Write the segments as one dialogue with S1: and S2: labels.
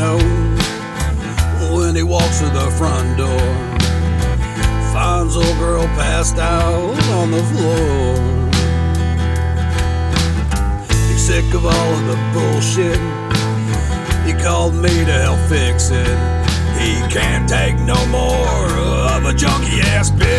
S1: note when he walks through the front door. Finds old girl passed out on the floor. He's sick of all of the bullshit. He called me to help fix it. He can't take no more of a junky ass bitch.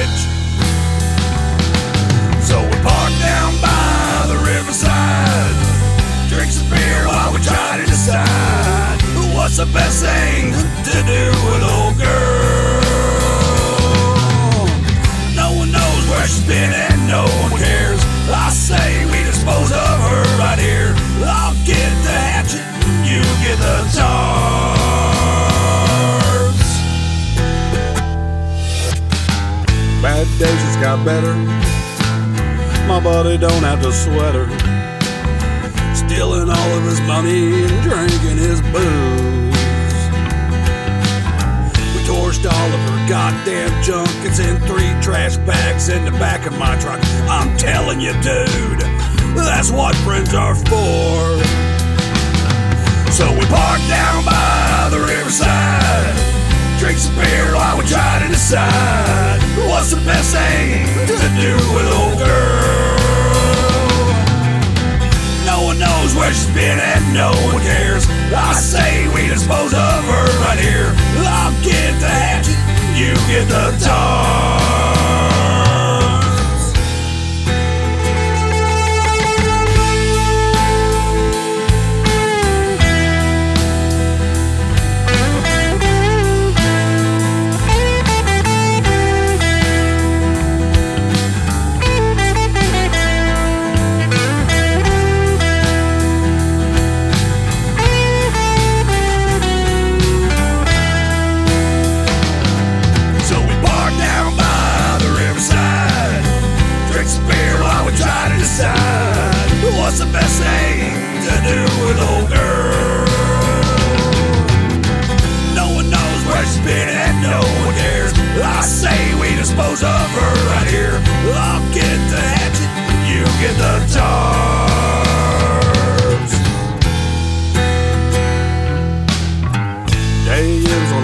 S1: Days just got better. My buddy don't have to sweat her. Stealing all of his money and drinking his booze. We torched all of her goddamn junk. It's in three trash bags in the back of my truck. I'm telling you, dude, that's what friends are for. So we park down by the riverside, drink some beer while we try to decide the best thing to do with old girl. No one knows where she's been and no one cares. I say we dispose of her right here. I'll get the hatchet, you get the tars.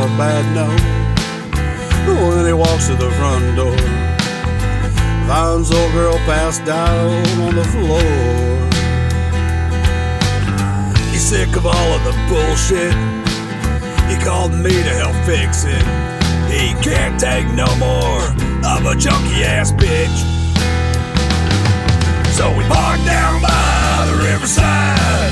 S1: A bad note when he walks to the front door. Finds old girl passed out on the floor. He's sick of all of the bullshit. He called me to help fix it. He can't take no more of a junky ass bitch. So we park down by the riverside,